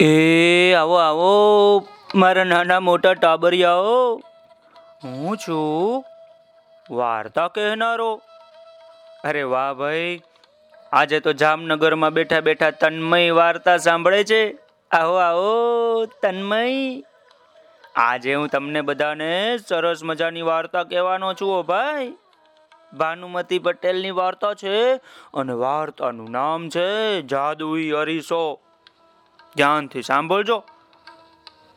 એ, આવો આવો. મારા નાના મોટા ટાબરિયાઓ. હું છું વાર્તા કહેનારો. અરે વાહ ભાઈ. આજે તો જામનગરમાં બેઠા બેઠા તન્મય વાર્તા સાંભળે છે. આવો આવો, તન્મય. આજે હું તમને બધાને સરસ મજાની વાર્તા કહેવાનો છું ભાઈ. ભાનુમતી પટેલની વાર્તા છે અને વાર્તાનું નામ છે જાદુઈ અરીસો. ધ્યાનથી સાંભળજો.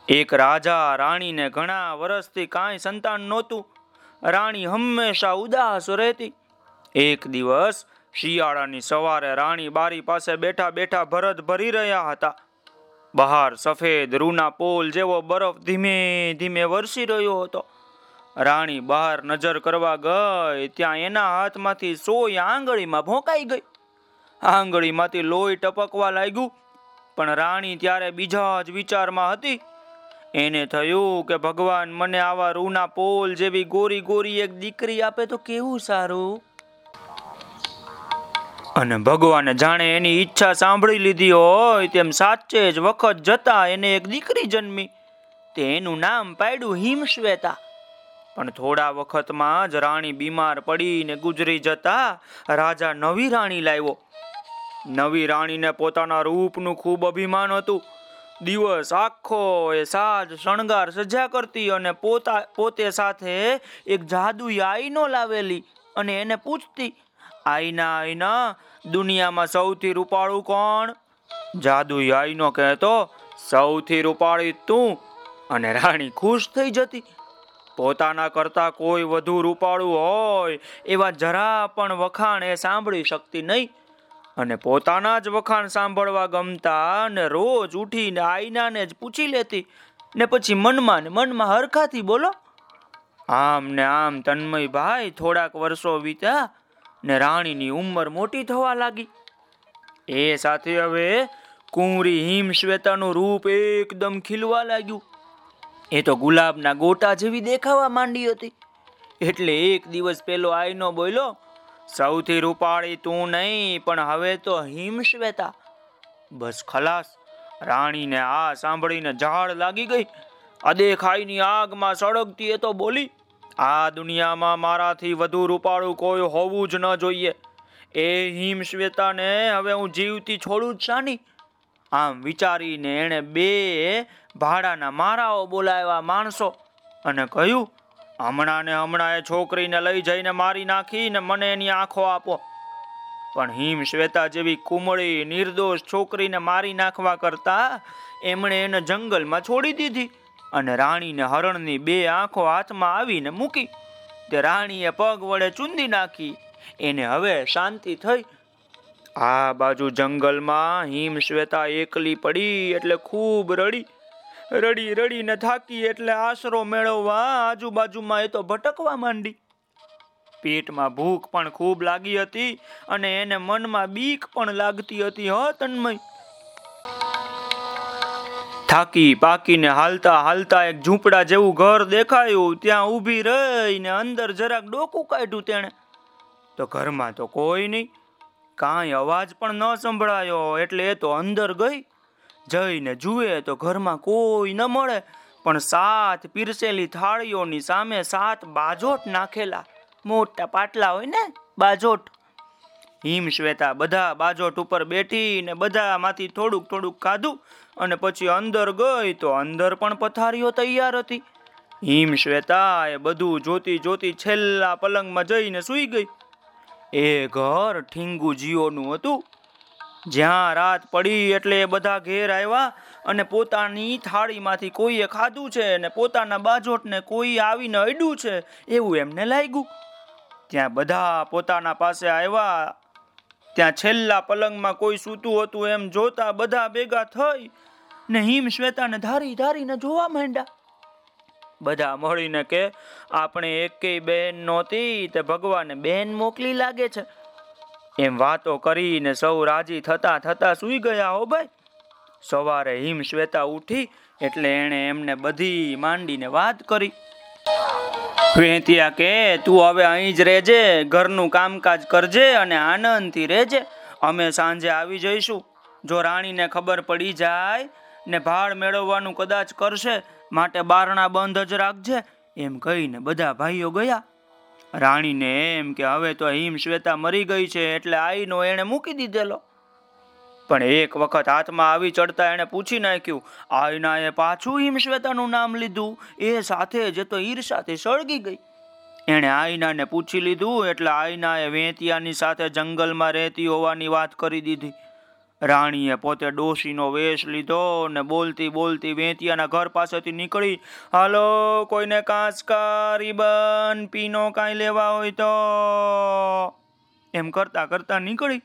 એક રાજા રાણીને ઘણા વર્ષથી કાંઈ સંતાન નહોતું. રાણી હંમેશા ઉદાસ રહેતી. એક દિવસ શિયાળાની સવારે રાણી બારી પાસે બેઠા બેઠા ભરત ભરી રહ્યા હતા. બહાર સફેદ રૂના પોલ જેવો બરફ ધીમે ધીમે વરસી રહ્યો હતો. રાણી બહાર નજર કરવા ગઈ, ત્યાં એના હાથમાંથી સોય આંગળીમાં ભોંકાઈ ગઈ. આંગળીમાંથી લોહી ટપકવા લાગ્યું. પણ રાણી ત્યારે બીજા જ વિચારમાં હતી. એને થયું કે ભગવાન મને આવા રૂના પોલ જેવી ગોરી ગોરી એક દીકરી આપે તો કેવું સારું? અને ભગવાને જાણે એની ઈચ્છા સાંભળી લીધી હોય તેમ સાચે જ વખત જતા એને એક દીકરી જન્મી. તેનું નામ પાડ્યું હિમશ્વેતા. પણ થોડા વખતમાં જ રાણી બીમાર પડીને ગુજરી જતા રાજા નવી રાણી લાવ્યો. નવી રાણીને પોતાના રૂપનું ખૂબ અભિમાન હતું. દિવસ આખો એ સાજ શણગાર સજા કરતી અને પોતા, પોતે સાથે એક જાદુઈ આઈનો લાવેલી અને એને પૂછતી, આઈના આઈના, દુનિયામાં સૌથી રૂપાળું કોણ? જાદુઈ આઈનો કહેતો, સૌથી રૂપાળી તું. અને રાણી ખુશ થઈ જતી, પોતાના કરતા કોઈ વધુ રૂપાળું હોય એવા જરા પણ વખાણ એ સાંભળી શકતી નહીં. અને પોતાના જ વખાણ સાંભળવા ગમતા ને રોજ ઉઠીને આઈનાને જ પૂછી લેતી ને પછી મનમાં ને મનમાં હરખાથી બોલો, આમ ને આમ તન્મય ભાઈ થોડાક વર્ષો વીત્યા ને રાણીની ઉંમર મોટી થવા લાગી. એ સાથે હવે કુંવરી હિમશ્વેતાનું રૂપ એકદમ ખીલવા લાગ્યું. એ તો ગુલાબના ગોટા જેવી દેખાવા માંડી હતી. એટલે એક દિવસ પેલો આઈનો બોલ્યો સૌથી રૂપાળી તું નહીં, પણ હવે તો હિમશ્વેતા બસ ખલાસ. રાણીને આ સાંભળીને ઝાડ લાગી ગઈ. અદેખાઈની આગમાં સળગતી એ તો બોલી, આ દુનિયામાં મારાથી વધુ રૂપાળું કોઈ હોવું જ ન જોઈએ. એ હિમશ્વેતાને હવે હું જીવતી છોડું જ શાની. આમ વિચારીને એણે બે ભાડાના મારાઓ બોલાવ્યા માણસો અને કહ્યું હમણાં ને હમણાં એ છોકરીને લઈ જઈને મારી નાખી ને મને એની આંખો આપો. પણ હિમ શ્વેતા જેવી કુમળી, નિર્દોષ છોકરીને મારી નાખવા કરતા એમણે એને જંગલમાં છોડી દીધી અને રાણીને હરણની બે આંખો હાથમાં આવીને મૂકી. તે રાણીએ પગ વડે ચૂંદી નાખી. એને હવે શાંતિ થઈ. આ બાજુ જંગલમાં હિમ શ્વેતા એકલી પડી એટલે ખૂબ રડી. રડી રડીને થાકી એટલે આશરો મેળવવા આજુબાજુમાં એ તો ભટકવા માંડી. પેટમાં ભૂખ પણ ખૂબ લાગી હતી અને એને મનમાં બીક પણ લાગતી હતી, હ થાકી પાકીને હાલતા હાલતા એક ઝૂંપડા જેવું ઘર દેખાયું. ત્યાં ઊભી રહીને અંદર જરાક ડોકું કાઢ્યું તેણે. તો ઘરમાં તો કોઈ નહીં. કાંઈ અવાજ પણ ન સંભળાયો, એટલે એ તો અંદર ગઈ. જઈને જુએ તો ઘરમાં કોઈ ન મળે. પણ સાત પીરસેલી થાળીઓની સામે સાત બાજોટ નાખેલા. મોટા પાટલા હોય ને બાજોટ. હિમ શ્વેતા બધા બાજોટ ઉપર બેઠી ને બધામાંથી થોડુંક થોડુંક ખાધું અને પછી અંદર ગઈ તો અંદર પણ પથારીઓ તૈયાર હતી. હિમ શ્વેતા એ બધું જોતી જોતી છેલ્લા પલંગમાં જઈને સૂઈ ગઈ. એ ઘર ઠીંગુ જીઓનું હતું. જ્યાં રાત પડી એટલે બધા ઘેર આવ્યા અને પોતાની થાળીમાંથી કોઈએ ખાધું છે અને પોતાના બાજોટને કોઈ આવીને અડ્યું છે એવું એમને લાગ્યું. ત્યાં બધા પોતાના પાસે આવ્યા. ત્યાં છેલ્લા પલંગમાં કોઈ સૂતું હતું એમ જોતા બધા ભેગા થઈ ને હિમ શ્વેતાને ધારી ધારીને જોવા માંડ્યા. બધા મળીને કે, આપણે એકેય બેન નહોતી, તે ભગવાને બેન મોકલી લાગે છે. એમ વાતો કરીને સૌ રાજી થતા થતા સુઈ ગયા હો ભાઈ. સવારે હિમ શ્વેતા ઉઠી એટલે એણે એમને બધી માંડીને વાત કરી. વેંતિયા કે, તું હવે અહીં જ રહેજે, ઘરનું કામકાજ કરજે અને આનંદથી રહેજે. અમે સાંજે આવી જઈશું. જો રાણીને ખબર પડી જાય ને ભાડ મેળવવાનું કદાચ કરશે, માટે બારણા બંધ જ રાખજે. એમ કહીને બધા ભાઈઓ ગયા. રાણીને એમ કે, હવે તો હિમ શ્વેતા મરી ગઈ છે, એટલે આઈનો એણે મૂકી દીધેલો. પણ એક વખત હાથમાં આવી ચડતા એણે પૂછી નાખ્યું, આઈનાએ પાછું હિમશ્વેતાનું નામ લીધું? એ સાથે જ તો ઈર્ષાથી સળગી ગઈ. એણે આઈનાને પૂછી લીધું, એટલે આઈનાએ વેંતિયાની સાથે જંગલમાં રહેતી હોવાની વાત કરી દીધી. રાણીએ પોતે ડોશીનો વેશ લીધો ને બોલતી બોલતી વેંતિયાના ઘર પાસેથી નીકળી, હાલો, કોઈને કાંસકા રીબન પીનો કાંઈ લેવા હોય તો. એમ કરતા કરતા નીકળી.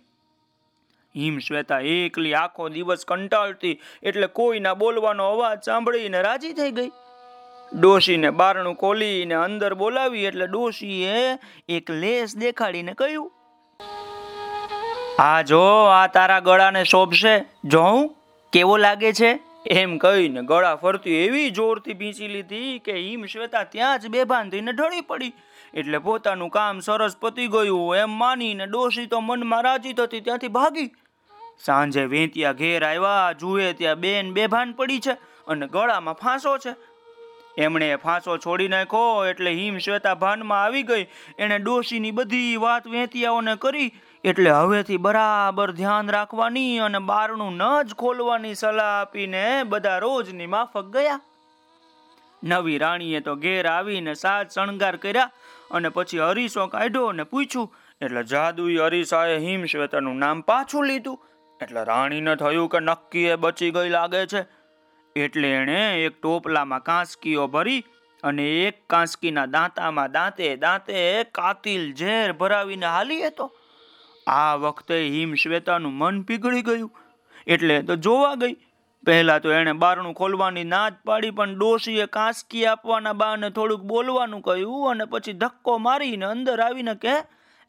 હિમ શ્વેતા એકલી આખો દિવસ કંટાળતી, એટલે કોઈના બોલવાનો અવાજ સાંભળીને રાજી થઈ ગઈ. ડોશીને બારણું ખોલીને અંદર બોલાવી એટલે ડોશીએ એક લેસ દેખાડીને કહ્યું આ જો, આ તારા ગળાને શોભશે. જોઉં કેવો લાગે છે? એમ કહીને ગળા ફરતી એવી જોરથી ભીંચી લીધી કે હિમ શ્વેતા ત્યાં જ બેભાન થઈને ઢળી પડી. એટલે પોતાનું કામ સરસ પતી ગયું, એમ માનીને ડોશી તો મનમાં રાજી થતી ત્યાંથી ભાગી. સાંજે વેંતિયા ઘેર આવ્યા, જુએ ત્યાં બેન બેભાન પડી છે અને ગળામાં ફાંસો છે. એમણે ફાંસો છોડી નાખ્યો એટલે હિમ શ્વેતા ભાનમાં આવી ગઈ. એણે ડોશીની બધી વાત વેંતિયાઓને કરી. એટલે હવેથી બરાબર ધ્યાન રાખવાની અને બારણું ન જ ખોલવાની સલાહ આપીને બધા રોજની માફક ગયા. નવી રાણીએ તો ઘેર આવીને સાજ શણગાર કર્યા અને પછી હરીસો કાઢ્યો અને પૂછ્યું, એટલે જાદુઈ હરીસાએ હિમશ્વેતાનું નામ પાછું લીધું? એટલે રાણીને થયું કે નક્કી એ બચી ગઈ લાગે છે? એટલે એણે એક ટોપલામાં કાંસકીઓ ભરી અને એક કાંસકીના દાંતામાં દાંતે દાંતે કાતિલ ઝેર ભરાવીને હાલી હતો આ વખતે હિમ શ્વેતાનું મન પીગળી ગયું. એટલે તો જોવા ગઈ. પહેલા તો એણે બારણું ખોલવાની ના જ પાડી, પણ ડોશીએ કાંસકી આપવાના બાને થોડુંક બોલવાનું કહ્યું અને પછી ધક્કો મારીને અંદર આવીને કે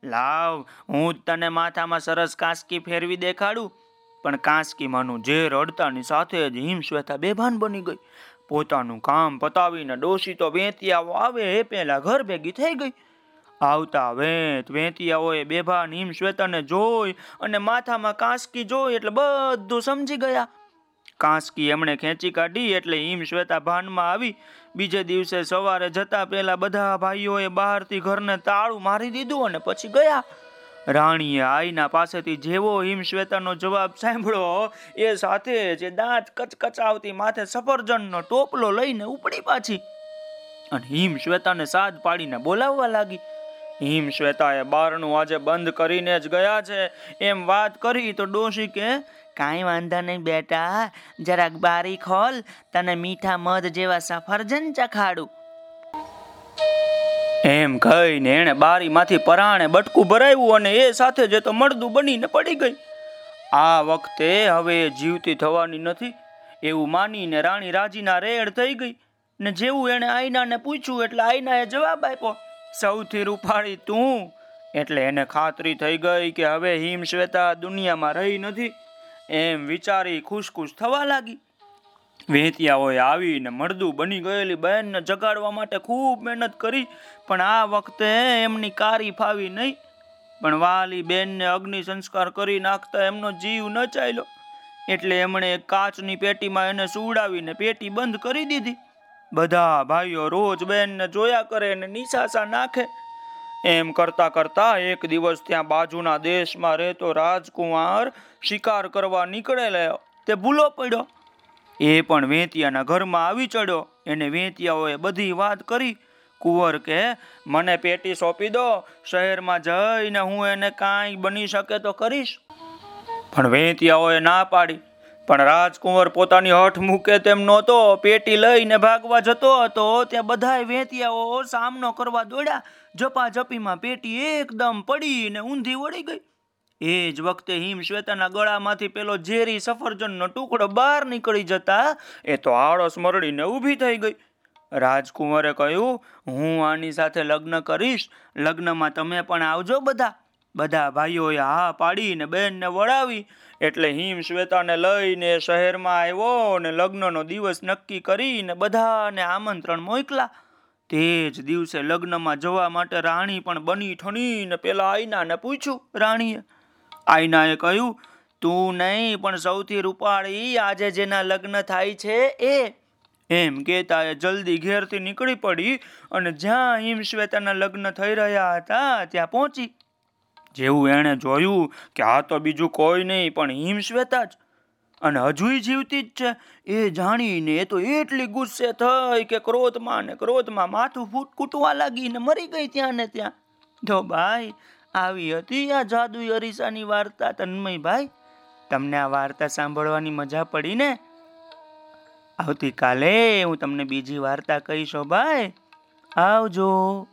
લાવ, હું જ તને માથામાં સરસ કાંસકી ફેરવી દેખાડું. પણ કાંસકી માનું જે રડતાની સાથે જ હિમશ્વેતા બેભાન બની ગઈ. પોતાનું કામ પતાવીને ડોશી તો વેંતિયાઓ આવે એ પહેલા ઘર ભેગી થઈ ગઈ. આવતા વેત બેભા બેભાન હિમશ્વેતાને જોઈ અને માથામાં કાંસકી જોઈ એટલે બધું સમજી ગયા. કાંસકી એમણે ખેંચી કાઢી એટલે હિમ શ્વેતા ભાનમાં આવી. બીજે દિવસે સવારે જતા પહેલા બધા ભાઈઓએ બહારથી ઘરને તાળું મારી દીધું અને પછી ગયા. રાણીએ આઈના પાસેથી જેવો હિમશ્વેતાનો જવાબ સાંભળ્યો, એ સાથે જે દાંત કચકચાવતી માથે સફરજનનો ટોપલો લઈને ઉપડી પાછી. અને હિમશ્વેતાને સાદ પાડીને બોલાવવા લાગી. હિમશ્વેતાએ બારણું આજે બંધ કરીને જ ગયા છે. એમ વાત કરી તો ડોશી કે, કાંઈ વાંધો નહીં બેટા, જરાક બારી ખોલ તને મીઠા મધ જેવા સફરજન ચખાડું. એમ કહીને એણે બારીમાંથી પરાણે બટકું ભરાયું અને એ સાથે જે તો મળદું બનીને પડી ગઈ. આ વખતે હવે જીવતી થવાની નથી, એવું માનીને રાણી રાજીના રેડ થઈ ગઈ ને જેવું એણે આઈનાને પૂછ્યું એટલે આઈનાએ જવાબ આપ્યો સૌથી રૂપાળી તું. એટલે એને ખાતરી થઈ ગઈ કે હવે હિમ શ્વેતા દુનિયામાં રહી નથી. એમ વિચારી ખુશ ખુશ થવા લાગી. વેતિયાઓએ આવીને મળદું બની ગયેલી બહેનને જગાડવા માટે ખૂબ મહેનત કરી, પણ આ વખતે એમની કારી ફાવી નહીં. પણ વાલી બેનને અગ્નિ સંસ્કાર કરી નાખતા એમનો જીવ ન ચાલ્યો એટલે એમણે કાચની પેટીમાં એને સુવડાવીને પેટી બંધ કરી દીધી. બધા ભાઈઓ રોજ બેનને જોયા કરે ને નિશાસા નાખે. એમ કરતા કરતા એક દિવસ ત્યાં બાજુના દેશમાં રહેતો રાજકુમાર શિકાર કરવા નીકળેલો તે ભૂલો પડ્યો. એ પણ વેંતિયાના ઘરમાં આવી ચડ્યો. એને વેંતિયાઓએ બધી વાત કરી. કુંવર કે, મને પેટી સોંપી દો, શહેરમાં જઈને હું એને કાંઈ બની શકે તો કરીશ. પણ વેંતિયાઓએ ના પાડી. પણ રાજકુંવર પોતાની હઠ મૂકે તેમ નહોતો. પેટી લઈને ભાગવા જતો હતો. ત્યાં બધાય વેતિયાઓ સામનો કરવા દોડ્યા. ઝપાઝપીમાં પેટી એકદમ પડીને ઊંધી વળી ગઈ. એ જ વખતે હિમ શ્વેતાના ગળામાંથી પેલો ઝેરી સફરજનનો ટુકડો બહાર નીકળી જતા એ તો આળસ મરડીને ઊભી થઈ ગઈ. રાજકુંવરે કહ્યું, હું આની સાથે લગ્ન કરીશ. લગ્નમાં તમે પણ આવજો બધા. બધા ભાઈઓએ હા પાડીને બેનને વળાવી એટલે હિમ શ્વેતાને લઈને શહેરમાં આવ્યો અને લગ્નનો દિવસ નક્કી કરીને બધાને આમંત્રણ મોકલા. તે જ દિવસે લગ્નમાં જવા માટે રાણી પણ બની ઠણીને પેલા આઈનાને પૂછ્યું રાણીએ. આઈનાએ કહ્યું, તું નહીં, પણ સૌથી રૂપાળી આજે જેના લગ્ન થાય છે એ. એમ કહેતા એ જલ્દી ઘેરથી નીકળી પડી અને જ્યાં હિમશ્વેતાના લગ્ન થઈ રહ્યા હતા ત્યાં પહોંચી. જેવું એણે જોયું કે આ તો બીજું કોઈ નહીં, પણ હિમશ્વેતા જ. અને હજુય જીવતી જ છે. એ જાણીને એ તો એટલી ગુસ્સે થઈ કે ક્રોધમાં ને ક્રોધમાં માથું ફૂટ કૂટવા લાગી ને મરી ગઈ ત્યાં ને ત્યાં. તો ભાઈ, આવી હતી આ જાદુઈ અરીસાની વાર્તા તન્મયભાઈ. તમને આ વાર્તા સાંભળવાની મજા પડી ને? આવતીકાલે હું તમને બીજી વાર્તા કહીશો ભાઈ. આવજો.